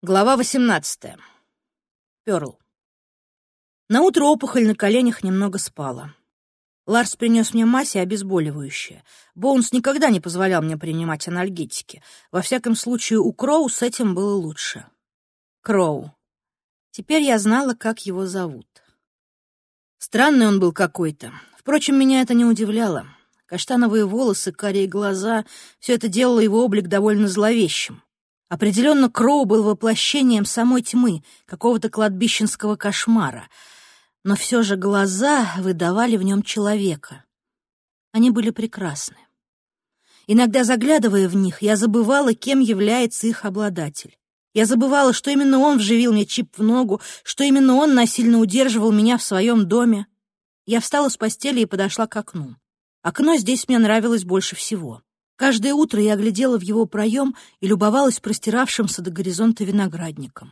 Глава 18. Пёрл. Наутро опухоль на коленях немного спала. Ларс принес мне массе обезболивающее. Боунс никогда не позволял мне принимать анальгетики. Во всяком случае, у Кроу с этим было лучше. Кроу. Теперь я знала, как его зовут. Странный он был какой-то. Впрочем, меня это не удивляло. Каштановые волосы, карие глаза — все это делало его облик довольно зловещим. Определенно, Кроу был воплощением самой тьмы, какого-то кладбищенского кошмара. Но все же глаза выдавали в нем человека. Они были прекрасны. Иногда, заглядывая в них, я забывала, кем является их обладатель. Я забывала, что именно он вживил мне чип в ногу, что именно он насильно удерживал меня в своем доме. Я встала с постели и подошла к окну. Окно здесь мне нравилось больше всего. Каждое утро я глядела в его проем и любовалась простиравшимся до горизонта виноградником.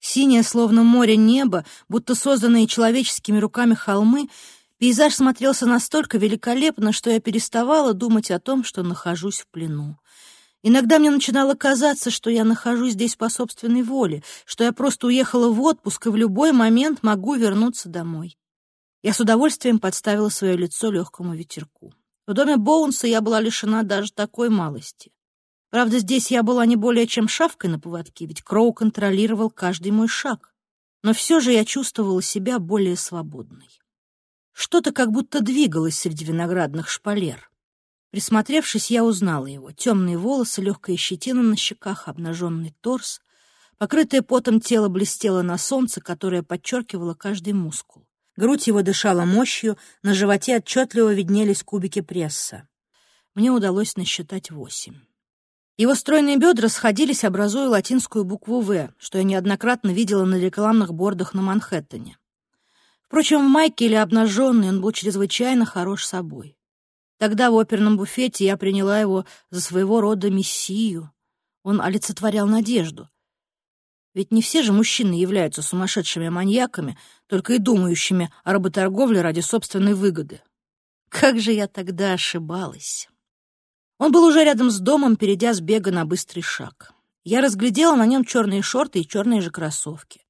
Синее, словно море небо, будто созданные человеческими руками холмы, пейзаж смотрелся настолько великолепно, что я переставала думать о том, что нахожусь в плену. Иногда мне начинало казаться, что я нахожусь здесь по собственной воле, что я просто уехала в отпуск и в любой момент могу вернуться домой. Я с удовольствием подставила свое лицо легкому ветерку. В доме Боунса я была лишена даже такой малости. Правда, здесь я была не более чем шавкой на поводке, ведь Кроу контролировал каждый мой шаг. Но все же я чувствовала себя более свободной. Что-то как будто двигалось среди виноградных шпалер. Присмотревшись, я узнала его. Темные волосы, легкая щетина на щеках, обнаженный торс. Покрытое потом тело блестело на солнце, которое подчеркивало каждый мускул. Грудь его дышала мощью, на животе отчетливо виднелись кубики пресса. Мне удалось насчитать восемь. Его стройные бедра сходились, образуя латинскую букву «В», что я неоднократно видела на рекламных бордах на Манхэттене. Впрочем, в майке или обнаженный он был чрезвычайно хорош собой. Тогда в оперном буфете я приняла его за своего рода мессию. Он олицетворял надежду. Ведь не все же мужчины являются сумасшедшими маньяками, только и думающими о работорговле ради собственной выгоды. Как же я тогда ошибалась. Он был уже рядом с домом, перейдя с бега на быстрый шаг. Я разглядела на нем черные шорты и черные же кроссовки.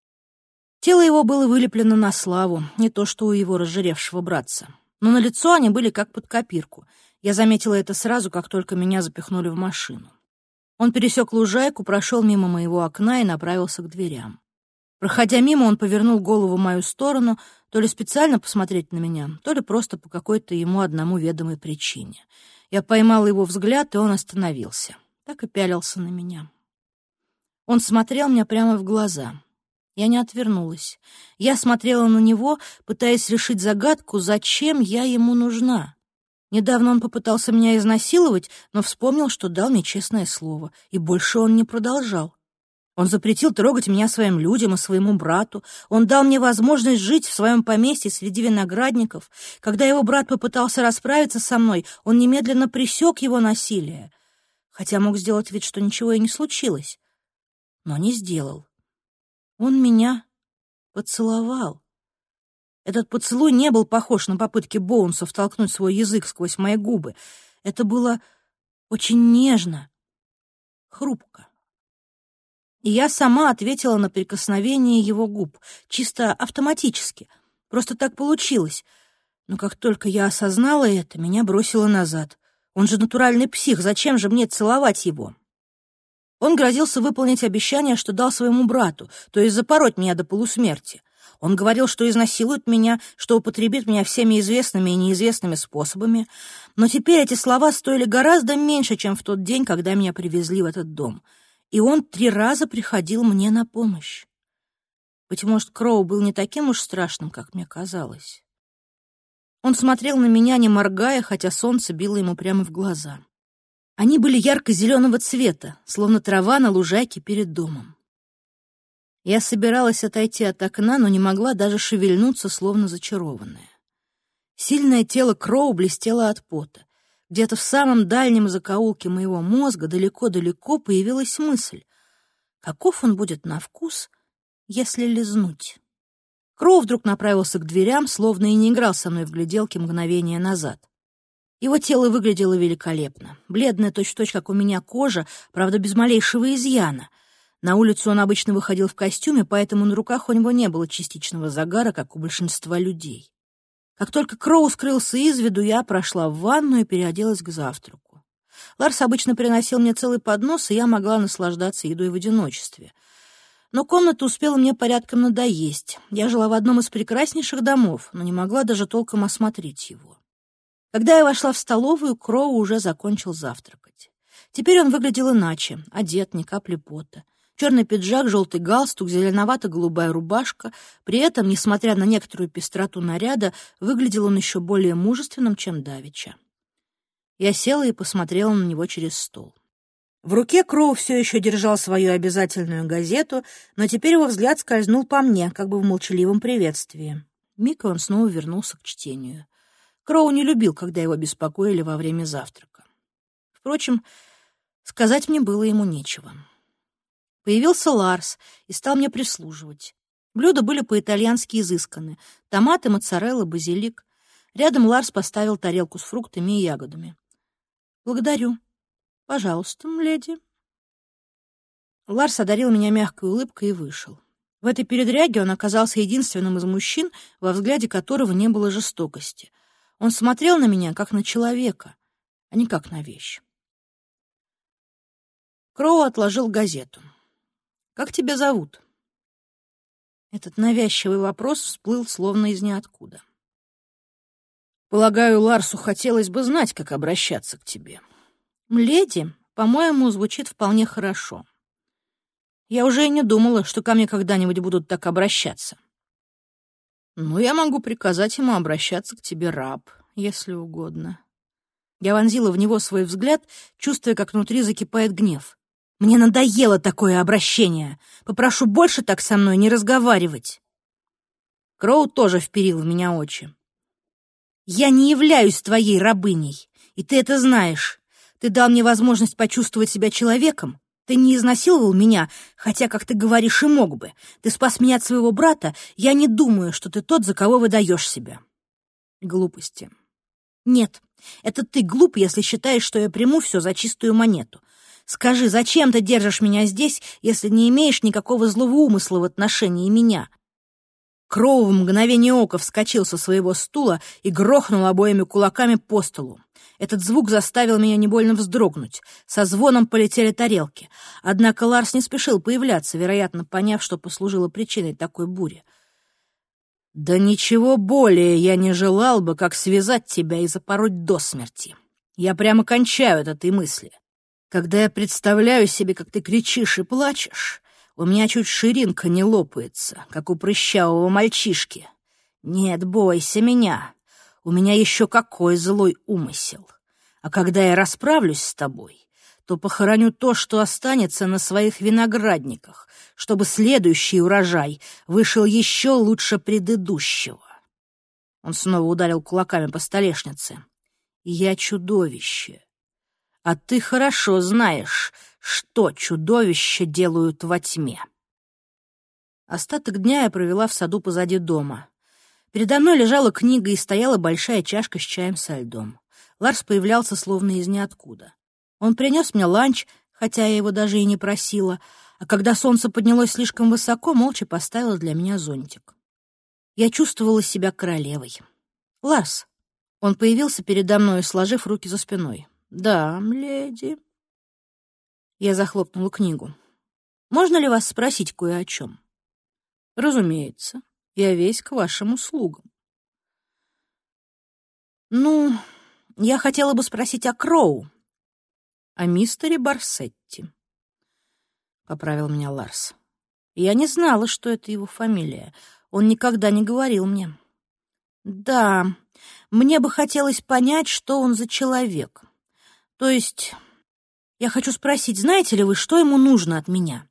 Тело его было вылеплено на славу, не то что у его разжиревшего братца. Но на лицо они были как под копирку. Я заметила это сразу, как только меня запихнули в машину. Он пересек лужайку, прошел мимо моего окна и направился к дверям. Проходя мимо, он повернул голову в мою сторону, то ли специально посмотреть на меня, то ли просто по какой-то ему одному ведомой причине. Я поймала его взгляд, и он остановился. Так и пялился на меня. Он смотрел мне прямо в глаза. Я не отвернулась. Я смотрела на него, пытаясь решить загадку, зачем я ему нужна. Недавно он попытался меня изнасиловать, но вспомнил, что дал мне честное слово, и больше он не продолжал. Он запретил трогать меня своим людям и своему брату. Он дал мне возможность жить в своем поместье среди виноградников. Когда его брат попытался расправиться со мной, он немедленно пресек его насилие. Хотя мог сделать вид, что ничего и не случилось. Но не сделал. Он меня поцеловал. Этот поцелуй не был похож на попытки Боунса втолкнуть свой язык сквозь мои губы. Это было очень нежно, хрупко. И я сама ответила на прикосновение его губ, чисто автоматически. Просто так получилось. Но как только я осознала это, меня бросило назад. Он же натуральный псих, зачем же мне целовать его? Он грозился выполнить обещание, что дал своему брату, то есть запороть меня до полусмерти. Он говорил, что изнасилует меня, что употребит меня всеми известными и неизвестными способами. Но теперь эти слова стоили гораздо меньше, чем в тот день, когда меня привезли в этот дом. И он три раза приходил мне на помощь. Быть может, Кроу был не таким уж страшным, как мне казалось. Он смотрел на меня, не моргая, хотя солнце било ему прямо в глаза. Они были ярко-зеленого цвета, словно трава на лужайке перед домом. Я собиралась отойти от окна, но не могла даже шевельнуться, словно зачарованная. Сильное тело Кроу блестело от пота. Где-то в самом дальнем закоулке моего мозга далеко-далеко появилась мысль. Каков он будет на вкус, если лизнуть? Кроу вдруг направился к дверям, словно и не играл со мной в гляделке мгновение назад. Его тело выглядело великолепно. Бледная точь-в-точь, -точь, как у меня кожа, правда, без малейшего изъяна — На улицу он обычно выходил в костюме, поэтому на руках у него не было частичного загара, как у большинства людей. Как только Кроу скрылся из виду, я прошла в ванну и переоделась к завтраку. Ларс обычно приносил мне целый поднос, и я могла наслаждаться едой в одиночестве. Но комната успела мне порядком надоесть. Я жила в одном из прекраснейших домов, но не могла даже толком осмотреть его. Когда я вошла в столовую, Кроу уже закончил завтракать. Теперь он выглядел иначе, одет, ни капли пота. Черный пиджак, желтый галстук, зеленовато-голубая рубашка. При этом, несмотря на некоторую пестроту наряда, выглядел он еще более мужественным, чем Давича. Я села и посмотрела на него через стол. В руке Кроу все еще держал свою обязательную газету, но теперь его взгляд скользнул по мне, как бы в молчаливом приветствии. Миг он снова вернулся к чтению. Кроу не любил, когда его беспокоили во время завтрака. Впрочем, сказать мне было ему нечего. Появился Ларс и стал мне прислуживать. Блюда были по-итальянски изысканы. Томаты, моцарелла, базилик. Рядом Ларс поставил тарелку с фруктами и ягодами. «Благодарю. Пожалуйста, леди». Ларс одарил меня мягкой улыбкой и вышел. В этой передряге он оказался единственным из мужчин, во взгляде которого не было жестокости. Он смотрел на меня, как на человека, а не как на вещь. Кроу отложил газету. Как тебя зовут?» Этот навязчивый вопрос всплыл словно из ниоткуда. «Полагаю, Ларсу хотелось бы знать, как обращаться к тебе». «Леди, по-моему, звучит вполне хорошо. Я уже и не думала, что ко мне когда-нибудь будут так обращаться». «Ну, я могу приказать ему обращаться к тебе, раб, если угодно». Я вонзила в него свой взгляд, чувствуя, как внутри закипает гнев. Мне надоело такое обращение. Попрошу больше так со мной не разговаривать. Кроу тоже вперил в меня очи. Я не являюсь твоей рабыней, и ты это знаешь. Ты дал мне возможность почувствовать себя человеком. Ты не изнасиловал меня, хотя, как ты говоришь, и мог бы. Ты спас меня от своего брата. Я не думаю, что ты тот, за кого выдаешь себя. Глупости. Нет, это ты глуп, если считаешь, что я приму все за чистую монету. Скажи, зачем ты держишь меня здесь, если не имеешь никакого злого умысла в отношении меня?» Кроу в мгновение ока вскочил со своего стула и грохнул обоими кулаками по столу. Этот звук заставил меня невольно вздрогнуть. Со звоном полетели тарелки. Однако Ларс не спешил появляться, вероятно, поняв, что послужило причиной такой бури. «Да ничего более я не желал бы, как связать тебя и запороть до смерти. Я прямо кончаю от этой мысли. Когда я представляю себе, как ты кричишь и плачешь, у меня чуть ширинка не лопается, как у прыщавого мальчишки. Нет, бойся меня. У меня еще какой злой умысел. А когда я расправлюсь с тобой, то похороню то, что останется на своих виноградниках, чтобы следующий урожай вышел еще лучше предыдущего. Он снова ударил кулаками по столешнице. Я чудовище. А ты хорошо знаешь, что чудовища делают во тьме. Остаток дня я провела в саду позади дома. Передо мной лежала книга и стояла большая чашка с чаем со льдом. Ларс появлялся словно из ниоткуда. Он принес мне ланч, хотя я его даже и не просила, а когда солнце поднялось слишком высоко, молча поставил для меня зонтик. Я чувствовала себя королевой. «Ларс!» Он появился передо мной, сложив руки за спиной. «Да, леди». Я захлопнула книгу. «Можно ли вас спросить кое о чем?» «Разумеется. Я весь к вашим услугам». «Ну, я хотела бы спросить о Кроу, о мистере Барсетти», — поправил меня Ларс. «Я не знала, что это его фамилия. Он никогда не говорил мне». «Да, мне бы хотелось понять, что он за человек». То есть, я хочу спросить, знаете ли вы, что ему нужно от меня?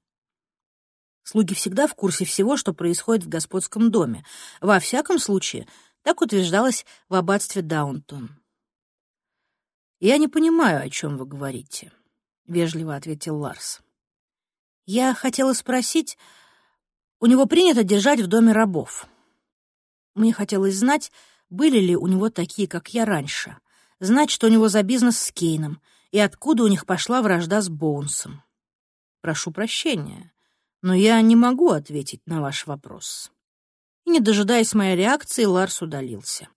Слуги всегда в курсе всего, что происходит в господском доме. Во всяком случае, так утверждалось в аббатстве Даунтон. «Я не понимаю, о чем вы говорите», — вежливо ответил Ларс. «Я хотела спросить, у него принято держать в доме рабов. Мне хотелось знать, были ли у него такие, как я раньше, знать, что у него за бизнес с Кейном, и откуда у них пошла вражда с Боунсом. Прошу прощения, Но я не могу ответить на ваш вопрос. И, не дожидаясь моей реакции, Ларс удалился.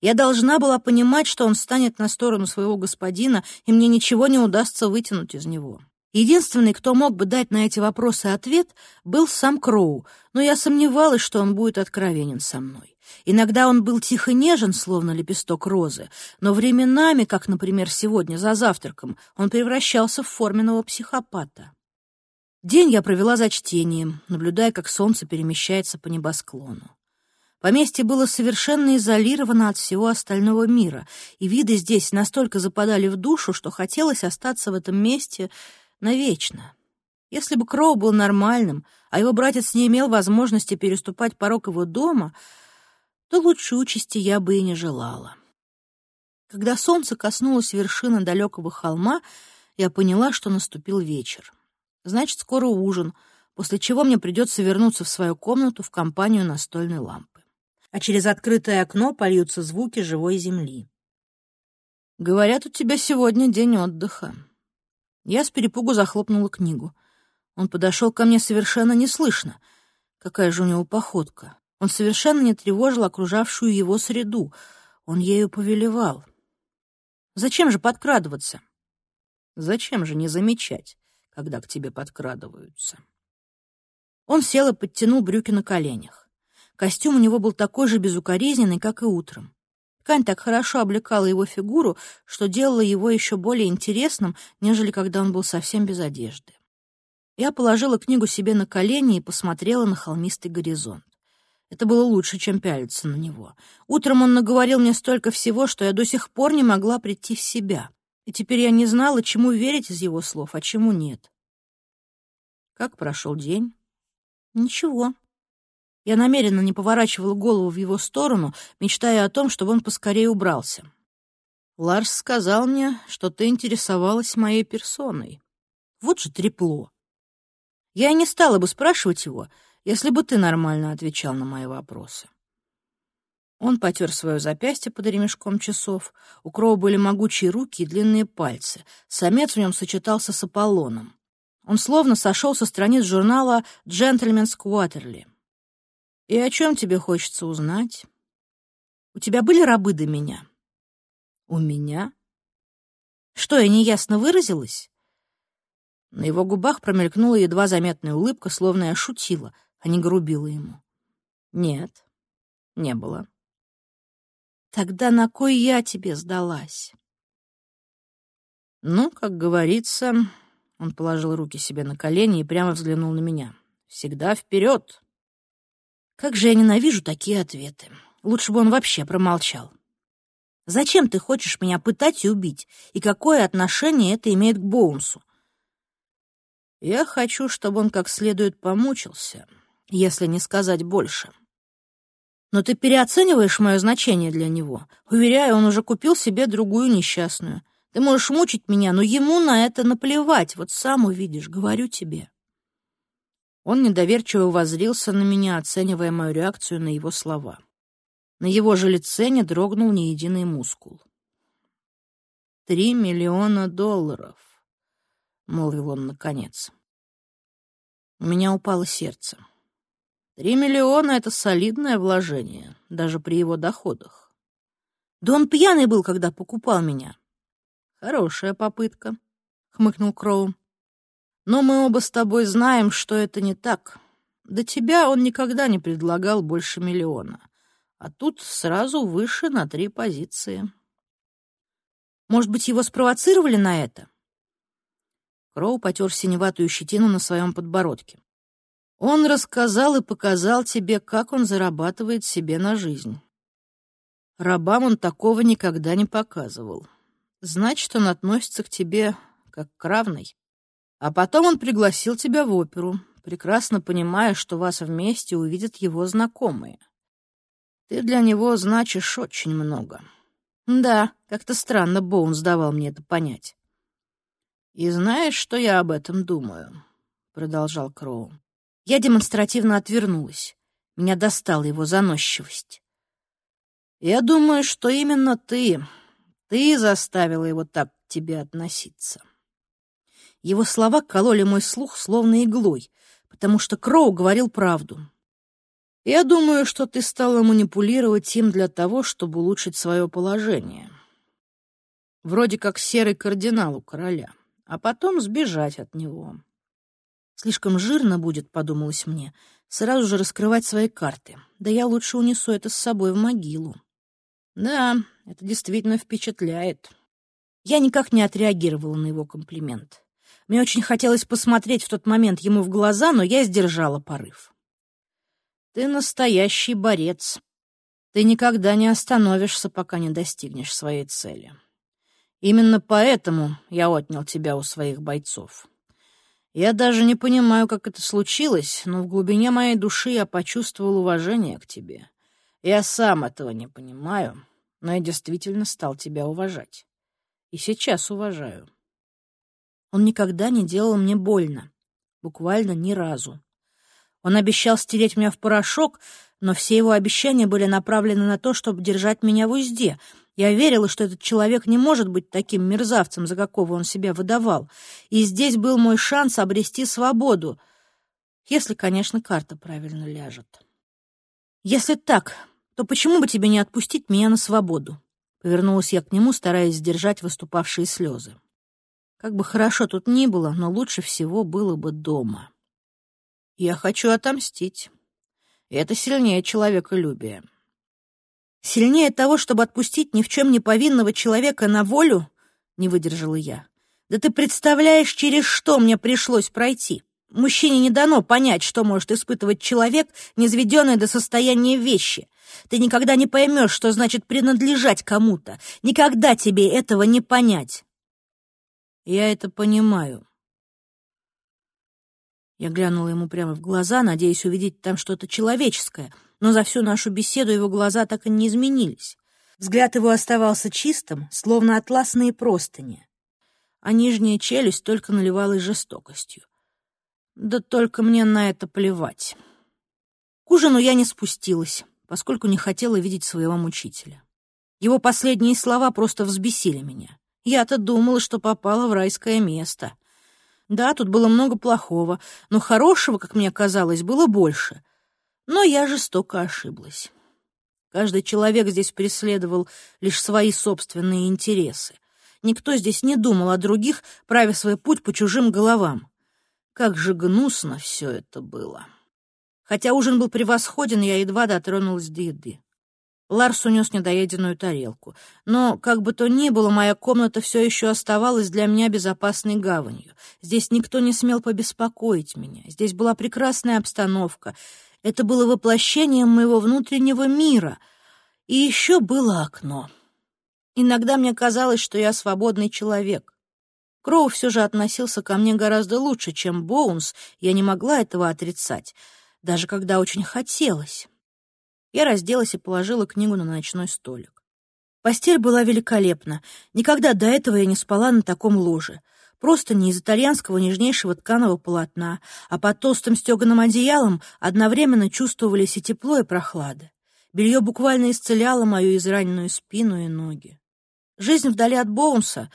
Я должна была понимать, что он станет на сторону своего господина, и мне ничего не удастся вытянуть из него. Единственный, кто мог бы дать на эти вопросы ответ, был сам Кроу, но я сомневалась, что он будет откровенен со мной. Иногда он был тихо нежен, словно лепесток розы, но временами, как, например, сегодня за завтраком, он превращался в форменного психопата. День я провела за чтением, наблюдая, как солнце перемещается по небосклону. Поместье было совершенно изолировано от всего остального мира, и виды здесь настолько западали в душу, что хотелось остаться в этом месте навечно. Если бы Кроу был нормальным, а его братец не имел возможности переступать порог его дома, то лучшей участи я бы и не желала. Когда солнце коснулось вершины далекого холма, я поняла, что наступил вечер. Значит, скоро ужин, после чего мне придется вернуться в свою комнату в компанию настольной лампы. А через открытое окно польются звуки живой земли. «Говорят, у тебя сегодня день отдыха». Я с перепугу захлопнула книгу. Он подошел ко мне совершенно неслышно. Какая же у него походка. Он совершенно не тревожил окружавшую его среду. Он ею повелевал. Зачем же подкрадываться? Зачем же не замечать, когда к тебе подкрадываются? Он сел и подтянул брюки на коленях. Костюм у него был такой же безукоризненный, как и утром. Ткань так хорошо облекала его фигуру, что делала его еще более интересным, нежели когда он был совсем без одежды. Я положила книгу себе на колени и посмотрела на холмистый горизонт. Это было лучше, чем пялиться на него. Утром он наговорил мне столько всего, что я до сих пор не могла прийти в себя. И теперь я не знала, чему верить из его слов, а чему нет. Как прошел день? Ничего. Я намеренно не поворачивала голову в его сторону, мечтая о том, чтобы он поскорее убрался. Ларс сказал мне, что ты интересовалась моей персоной. Вот же трепло. Я и не стала бы спрашивать его, если бы ты нормально отвечал на мои вопросы. Он потер свое запястье под ремешком часов. У Кроу были могучие руки и длинные пальцы. Самец в нем сочетался с Аполлоном. Он словно сошел со страниц журнала «Джентльменс Кватерли». «И о чем тебе хочется узнать? У тебя были рабы до меня?» «У меня?» «Что, я неясно выразилась?» На его губах промелькнула едва заметная улыбка, словно я шутила — а не грубила ему. Нет, не было. Тогда на кой я тебе сдалась? Ну, как говорится, он положил руки себе на колени и прямо взглянул на меня. Всегда вперед. Как же я ненавижу такие ответы. Лучше бы он вообще промолчал. Зачем ты хочешь меня пытать и убить? И какое отношение это имеет к Боунсу? Я хочу, чтобы он как следует помучился, если не сказать больше. Но ты переоцениваешь мое значение для него. Уверяю, он уже купил себе другую несчастную. Ты можешь мучить меня, но ему на это наплевать. Вот сам увидишь, говорю тебе. Он недоверчиво воззрился на меня, оценивая мою реакцию на его слова. На его же лице не дрогнул ни единый мускул. «Три миллиона долларов», — молвил он наконец. У меня упало сердце. Три миллиона — это солидное вложение, даже при его доходах. Да он пьяный был, когда покупал меня. Хорошая попытка, — хмыкнул Кроу. Но мы оба с тобой знаем, что это не так. До тебя он никогда не предлагал больше миллиона. А тут сразу выше на три позиции. Может быть, его спровоцировали на это? Кроу потер синеватую щетину на своем подбородке. Он рассказал и показал тебе, как он зарабатывает себе на жизнь. Рабам он такого никогда не показывал. Значит, он относится к тебе как к равной. А потом он пригласил тебя в оперу, прекрасно понимая, что вас вместе увидят его знакомые. Ты для него значишь очень много. Да, как-то странно Боунс давал мне это понять. «И знаешь, что я об этом думаю?» — продолжал Кроу. Я демонстративно отвернулась. Меня достала его заносчивость. «Я думаю, что именно ты, ты заставила его так к тебе относиться». Его слова кололи мой слух словно иглой, потому что Кроу говорил правду. Я думаю, что ты стала манипулировать им для того, чтобы улучшить свое положение. Вроде как серый кардинал у короля, а потом сбежать от него. Слишком жирно будет, подумалось мне, сразу же раскрывать свои карты. Да я лучше унесу это с собой в могилу. Да, это действительно впечатляет. Я никак не отреагировала на его комплимент. Мне очень хотелось посмотреть в тот момент ему в глаза, но я сдержала порыв. Ты настоящий борец. Ты никогда не остановишься, пока не достигнешь своей цели. Именно поэтому я отнял тебя у своих бойцов. Я даже не понимаю, как это случилось, но в глубине моей души я почувствовал уважение к тебе. Я сам этого не понимаю, но я действительно стал тебя уважать. И сейчас уважаю. Он никогда не делал мне больно. Буквально ни разу. Он обещал стереть меня в порошок, но все его обещания были направлены на то, чтобы держать меня в узде. Я верила, что этот человек не может быть таким мерзавцем, за какого он себя выдавал. И здесь был мой шанс обрести свободу. Если, конечно, карта правильно ляжет. Если так, то почему бы тебе не отпустить меня на свободу? Повернулась я к нему, стараясь сдержать выступавшие слезы. Как бы хорошо тут ни было, но лучше всего было бы дома. Я хочу отомстить. Это сильнее человеколюбия. Сильнее того, чтобы отпустить ни в чем не повинного человека на волю, не выдержала я. Да ты представляешь, через что мне пришлось пройти. Мужчине не дано понять, что может испытывать человек, низведенный до состояния вещи. Ты никогда не поймешь, что значит принадлежать кому-то. Никогда тебе этого не понять. Я это понимаю. Я глянула ему прямо в глаза, надеясь увидеть там что-то человеческое, но за всю нашу беседу его глаза так и не изменились. Взгляд его оставался чистым, словно атласные простыни, а нижняя челюсть только наливалась жестокостью. Да только мне на это плевать. К ужину я не спустилась, поскольку не хотела видеть своего мучителя. Его последние слова просто взбесили меня. Я-то думала, что попала в райское место. Да, тут было много плохого, но хорошего, как мне казалось, было больше. Но я жестоко ошиблась. Каждый человек здесь преследовал лишь свои собственные интересы. Никто здесь не думал о других, правя свой путь по чужим головам. Как же гнусно все это было. Хотя ужин был превосходен, я едва дотронулась до еды. Ларс унес недоеденную тарелку. Но, как бы то ни было, моя комната все еще оставалась для меня безопасной гаванью. Здесь никто не смел побеспокоить меня. Здесь была прекрасная обстановка. Это было воплощением моего внутреннего мира. И еще было окно. Иногда мне казалось, что я свободный человек. Кроу все же относился ко мне гораздо лучше, чем Боунс, я не могла этого отрицать, даже когда очень хотелось. Я разделась и положила книгу на ночной столик. Постель была великолепна. Никогда до этого я не спала на таком ложе. Просто не из итальянского нежнейшего тканого полотна, а под толстым стеганым одеялом одновременно чувствовались и тепло, и прохлада. Белье буквально исцеляло мою израненную спину и ноги. Жизнь вдали от Боунса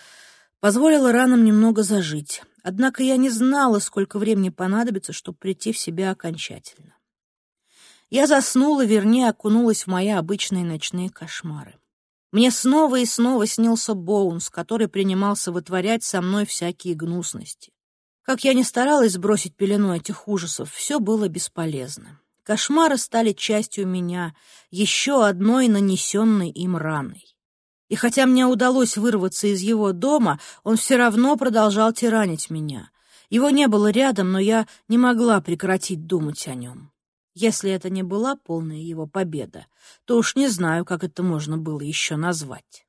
позволила ранам немного зажить, однако я не знала, сколько времени понадобится, чтобы прийти в себя окончательно. Я заснула, вернее, окунулась в мои обычные ночные кошмары. Мне снова и снова снился Боунс, который принимался вытворять со мной всякие гнусности. Как я ни старалась сбросить пелену этих ужасов, все было бесполезно. Кошмары стали частью меня, еще одной нанесенной им раной. И хотя мне удалось вырваться из его дома, он все равно продолжал тиранить меня. Его не было рядом, но я не могла прекратить думать о нем. Если это не была полная его победа, то уж не знаю, как это можно было еще назвать.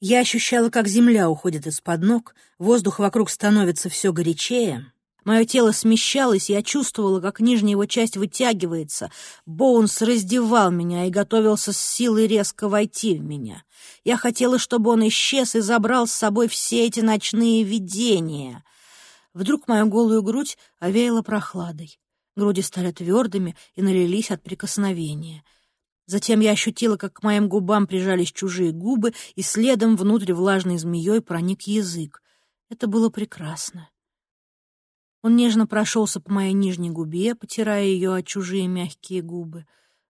Я ощущала, как земля уходит из-под ног, воздух вокруг становится все горячее. Мое тело смещалось, я чувствовала, как нижняя его часть вытягивается. Боунс раздевал меня и готовился с силой резко войти в меня. Я хотела, чтобы он исчез и забрал с собой все эти ночные видения. Вдруг мою голую грудь овеяла прохладой. Груди стали твердыми и налились от прикосновения. Затем я ощутила, как к моим губам прижались чужие губы, и следом внутрь влажной змеей проник язык. Это было прекрасно. Он нежно прошелся по моей нижней губе, потирая ее о чужие мягкие губы.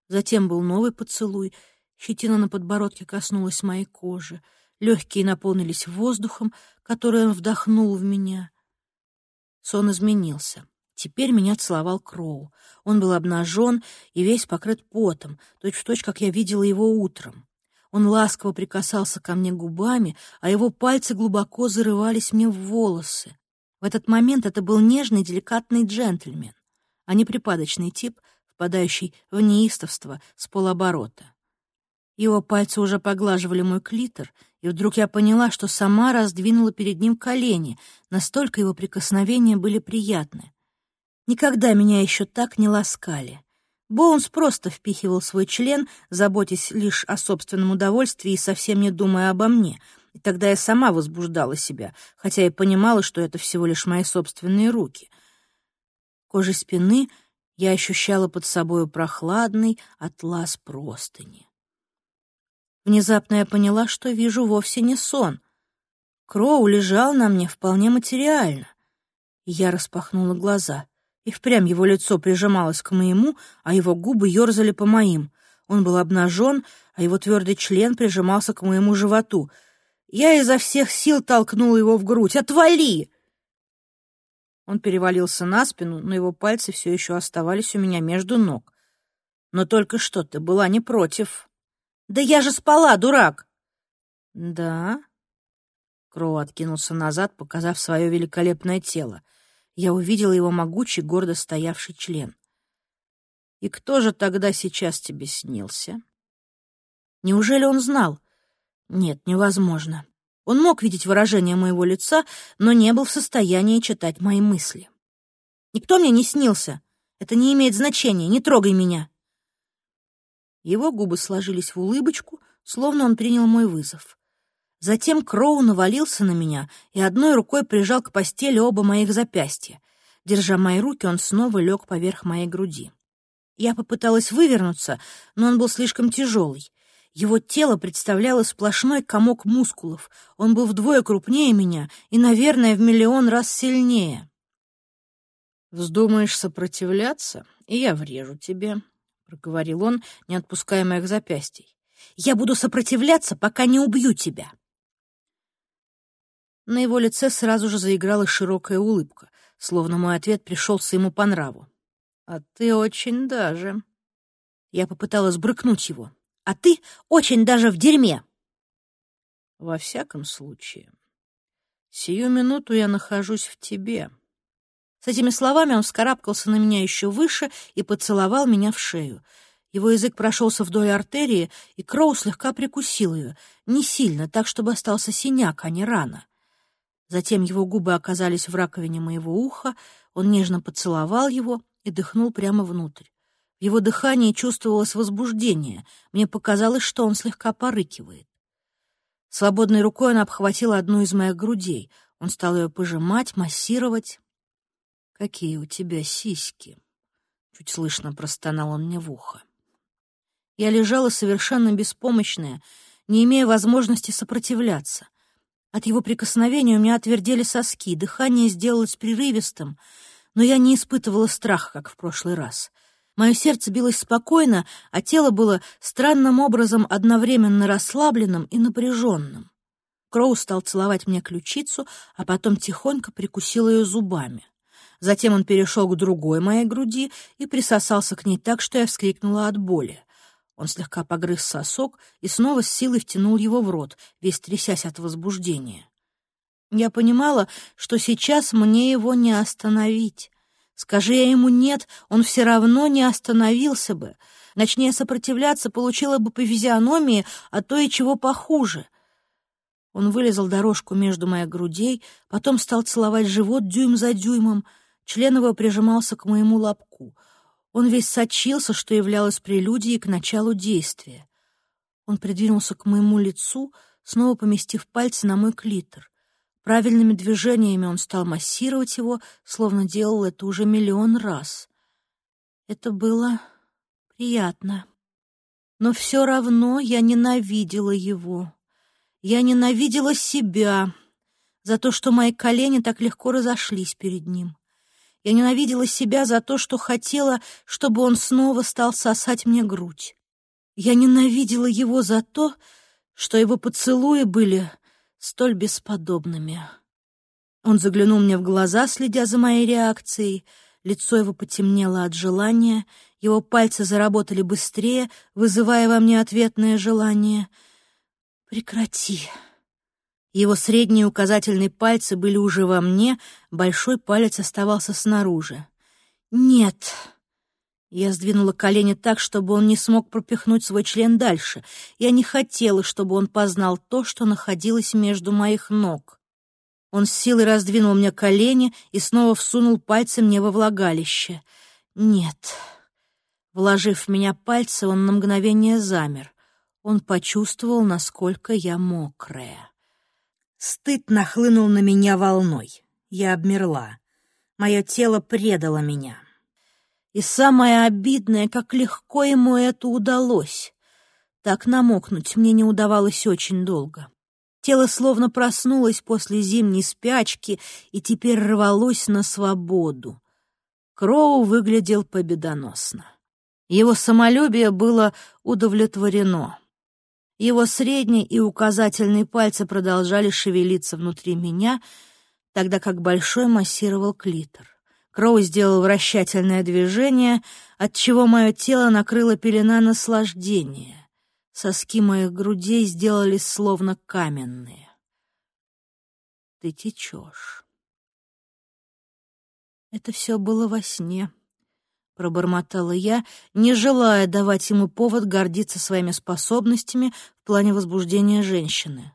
Затем был новый поцелуй. Щетина на подбородке коснулась моей кожи. Легкие наполнились воздухом, который он вдохнул в меня. Сон изменился. Теперь меня целовал Кроу. Он был обнажен и весь покрыт потом, точь-в-точь, как я видела его утром. Он ласково прикасался ко мне губами, а его пальцы глубоко зарывались мне в волосы. В этот момент это был нежный, деликатный джентльмен, а не припадочный тип, впадающий в неистовство с полоборота. Его пальцы уже поглаживали мой клитор, и вдруг я поняла, что сама раздвинула перед ним колени, настолько его прикосновения были приятны. Никогда меня еще так не ласкали. Боунс просто впихивал свой член, заботясь лишь о собственном удовольствии и совсем не думая обо мне. И тогда я сама возбуждала себя, хотя и понимала, что это всего лишь мои собственные руки. Кожей спины я ощущала под собою прохладный атлас простыни. Внезапно я поняла, что вижу вовсе не сон. Кроу лежал на мне вполне материально. Я распахнула глаза — и впрямь его лицо прижималось к моему, а его губы ерзали по моим. Он был обнажен, а его твердый член прижимался к моему животу. Я изо всех сил толкнула его в грудь. «Отвали!» Он перевалился на спину, но его пальцы все еще оставались у меня между ног. «Но только что ты была не против». «Да я же спала, дурак!» «Да?» Кроу откинулся назад, показав свое великолепное тело я увидела его могучий, гордо стоявший член. «И кто же тогда сейчас тебе снился?» Неужели он знал? Нет, невозможно. Он мог видеть выражение моего лица, но не был в состоянии читать мои мысли. «Никто мне не снился. Это не имеет значения. Не трогай меня!» Его губы сложились в улыбочку, словно он принял мой вызов. Затем Кроу навалился на меня и одной рукой прижал к постели оба моих запястья. Держа мои руки, он снова лег поверх моей груди. Я попыталась вывернуться, но он был слишком тяжелый. Его тело представляло сплошной комок мускулов. Он был вдвое крупнее меня и, наверное, в миллион раз сильнее. «Вздумаешь сопротивляться, и я врежу тебе», — проговорил он, не отпуская моих запястий. «Я буду сопротивляться, пока не убью тебя». На его лице сразу же заиграла широкая улыбка, словно мой ответ пришелся ему по нраву. «А ты очень даже...» Я попыталась брыкнуть его. «А ты очень даже в дерьме!» «Во всяком случае, сию минуту я нахожусь в тебе». С этими словами он вскарабкался на меня еще выше и поцеловал меня в шею. Его язык прошелся вдоль артерии, и Кроу слегка прикусил ее, не сильно, так, чтобы остался синяк, а не рана. Затем его губы оказались в раковине моего уха, он нежно поцеловал его и дыхнул прямо внутрь. В его дыхании чувствовалось возбуждение. Мне показалось, что он слегка порыкивает. Свободной рукой он обхватил одну из моих грудей. Он стал ее пожимать, массировать. «Какие у тебя сиськи!» — чуть слышно простонал он мне в ухо. Я лежала совершенно беспомощная, не имея возможности сопротивляться. От его прикосновения у меня отвердели соски, дыхание сделалось прерывистым, но я не испытывала страха, как в прошлый раз. Мое сердце билось спокойно, а тело было странным образом одновременно расслабленным и напряженным. Кроу стал целовать мне ключицу, а потом тихонько прикусил ее зубами. Затем он перешел к другой моей груди и присосался к ней так, что я вскрикнула от боли. Он слегка погрыз сосок и снова с силой втянул его в рот, весь трясясь от возбуждения. Я понимала, что сейчас мне его не остановить. Скажи я ему «нет», он все равно не остановился бы. Начни сопротивляться, получила бы по физиономии, а то и чего похуже. Он вылезал дорожку между моих грудей, потом стал целовать живот дюйм за дюймом. Член его прижимался к моему лобку — он весь сочился, что являлось прелюдией к началу действия. Он придвинулся к моему лицу, снова поместив пальцы на мой клитор. Правильными движениями он стал массировать его, словно делал это уже миллион раз. Это было приятно. Но все равно я ненавидела его. Я ненавидела себя за то, что мои колени так легко разошлись перед ним. Я ненавидела себя за то, что хотела, чтобы он снова стал сосать мне грудь. Я ненавидела его за то, что его поцелуи были столь бесподобными. Он заглянул мне в глаза, следя за моей реакцией. Лицо его потемнело от желания, его пальцы заработали быстрее, вызывая во мне ответное желание. «Прекрати!» Его средние и указательные пальцы были уже во мне, большой палец оставался снаружи. «Нет!» Я сдвинула колени так, чтобы он не смог пропихнуть свой член дальше. Я не хотела, чтобы он познал то, что находилось между моих ног. Он с силой раздвинул мне колени и снова всунул пальцы мне во влагалище. «Нет». Вложив в меня пальцы, он на мгновение замер. Он почувствовал, насколько я мокрая. Стыд нахлынул на меня волной. Я обмерла. Мое тело предало меня. И самое обидное, как легко ему это удалось. Так намокнуть мне не удавалось очень долго. Тело словно проснулось после зимней спячки и теперь рвалось на свободу. Кроу выглядел победоносно. Его самолюбие было удовлетворено. Его средний и указательный пальцы продолжали шевелиться внутри меня, тогда как большой массировал клитор. Кроу сделал вращательное движение, отчего мое тело накрыло пелена наслаждения. Соски моих грудей сделались словно каменные. Ты течешь. Это все было во сне. — пробормотала я, не желая давать ему повод гордиться своими способностями в плане возбуждения женщины.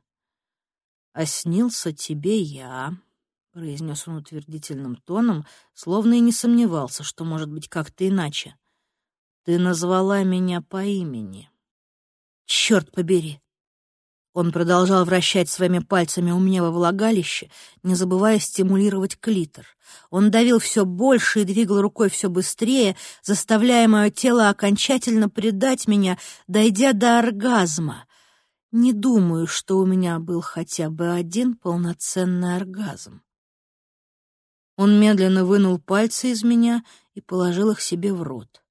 «А снился тебе я», — произнес он утвердительным тоном, словно и не сомневался, что может быть как-то иначе. «Ты назвала меня по имени». «Черт побери! Он продолжал вращать своими пальцами у меня во влагалище, не забывая стимулировать клитор. Он давил все больше и двигал рукой все быстрее, заставляя мое тело окончательно предать меня, дойдя до оргазма. Не думаю, что у меня был хотя бы один полноценный оргазм. Он медленно вынул пальцы из меня и положил их себе в рот.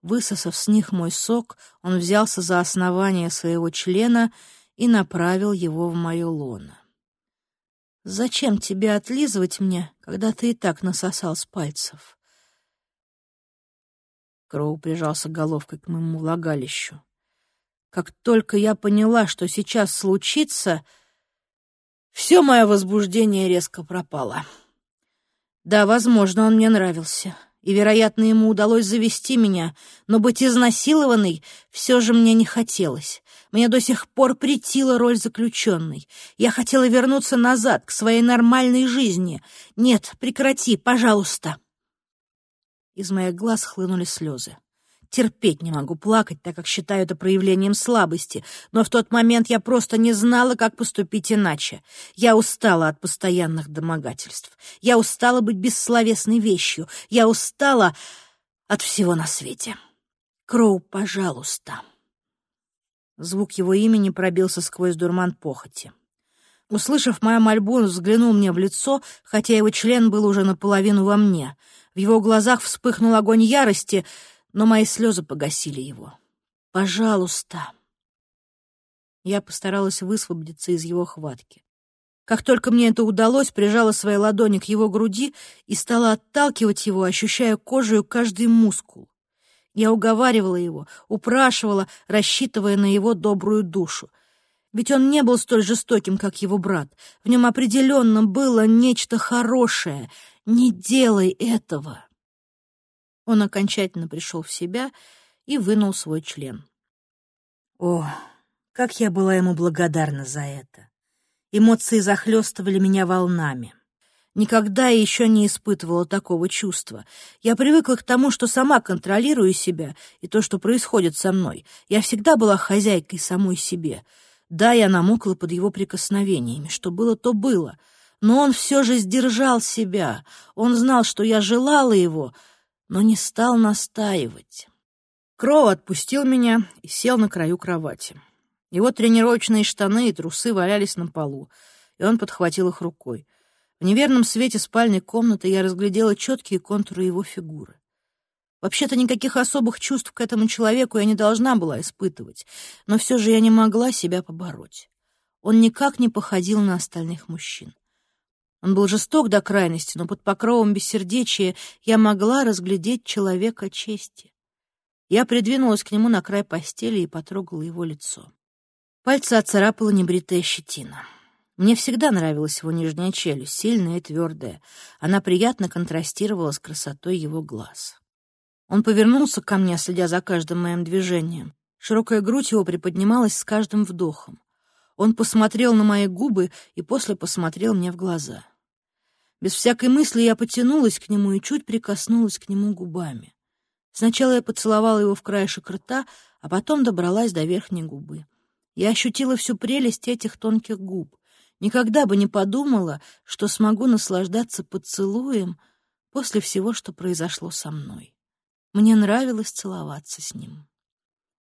Высосав с них мой сок, он взялся за основание своего члена — и направил его в мое лоно. «Зачем тебе отлизывать мне, когда ты и так насосал с пальцев?» Кроу прижался головкой к моему влагалищу. Как только я поняла, что сейчас случится, все мое возбуждение резко пропало. Да, возможно, он мне нравился, и, вероятно, ему удалось завести меня, но быть изнасилованной все же мне не хотелось. Мне до сих пор претила роль заключенной. Я хотела вернуться назад, к своей нормальной жизни. Нет, прекрати, пожалуйста. Из моих глаз хлынули слезы. Терпеть не могу плакать, так как считаю это проявлением слабости, но в тот момент я просто не знала, как поступить иначе. Я устала от постоянных домогательств. Я устала быть бессловесной вещью. Я устала от всего на свете. Кроу, пожалуйста. Звук его имени пробился сквозь дурман похоти. Услышав мою мольбу, он взглянул мне в лицо, хотя его член был уже наполовину во мне. В его глазах вспыхнул огонь ярости, но мои слезы погасили его. «Пожалуйста!» Я постаралась высвободиться из его хватки. Как только мне это удалось, прижала свои ладони к его груди и стала отталкивать его, ощущая кожей каждый мускул. Я уговаривала его, упрашивала, рассчитывая на его добрую душу. Ведь он не был столь жестоким, как его брат. В нем определенно было нечто хорошее. Не делай этого. Он окончательно пришел в себя и вынул свой член. О, как я была ему благодарна за это. Эмоции захлестывали меня волнами. Никогда еще не испытывала такого чувства. Я привыкла к тому, что сама контролирую себя и то, что происходит со мной. Я всегда была хозяйкой самой себе. Да, я намокла под его прикосновениями. Что было, то было. Но он все же сдержал себя. Он знал, что я желала его, но не стал настаивать. Кроу отпустил меня и сел на краю кровати. Его тренировочные штаны и трусы валялись на полу, и он подхватил их рукой. В неверном свете спальной комнаты я разглядела четкие контуры его фигуры. Вообще-то никаких особых чувств к этому человеку я не должна была испытывать, но все же я не могла себя побороть. Он никак не походил на остальных мужчин. Он был жесток до крайности, но под покровом бессердечия я могла разглядеть человека чести. Я придвинулась к нему на край постели и потрогала его лицо. Пальцы оцарапала небритая щетина. Мне всегда нравилась его нижняя челюсть, сильная и твердая. Она приятно контрастировала с красотой его глаз. Он повернулся ко мне, следя за каждым моим движением. Широкая грудь его приподнималась с каждым вдохом. Он посмотрел на мои губы и после посмотрел мне в глаза. Без всякой мысли я потянулась к нему и чуть прикоснулась к нему губами. Сначала я поцеловала его в краешек рта, а потом добралась до верхней губы. Я ощутила всю прелесть этих тонких губ. Никогда бы не подумала, что смогу наслаждаться поцелуем после всего, что произошло со мной. Мне нравилось целоваться с ним.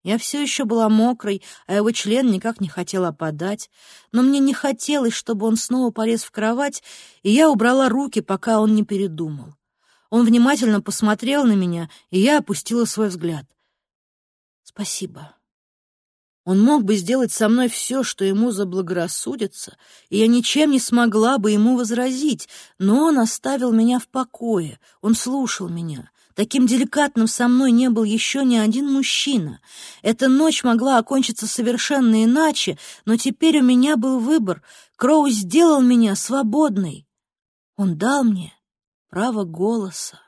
Я все еще была мокрой, а его член никак не хотел опадать, но мне не хотелось, чтобы он снова полез в кровать, и я убрала руки, пока он не передумал. Он внимательно посмотрел на меня, и я опустила свой взгляд. «Спасибо». Он мог бы сделать со мной все, что ему заблагорассудится, и я ничем не смогла бы ему возразить, но он оставил меня в покое, он слушал меня, Таким деликатным со мной не был еще ни один мужчина. Эта ночь могла окончиться совершенно иначе, но теперь у меня был выбор. Кроу сделал меня свободной. Он дал мне право голоса.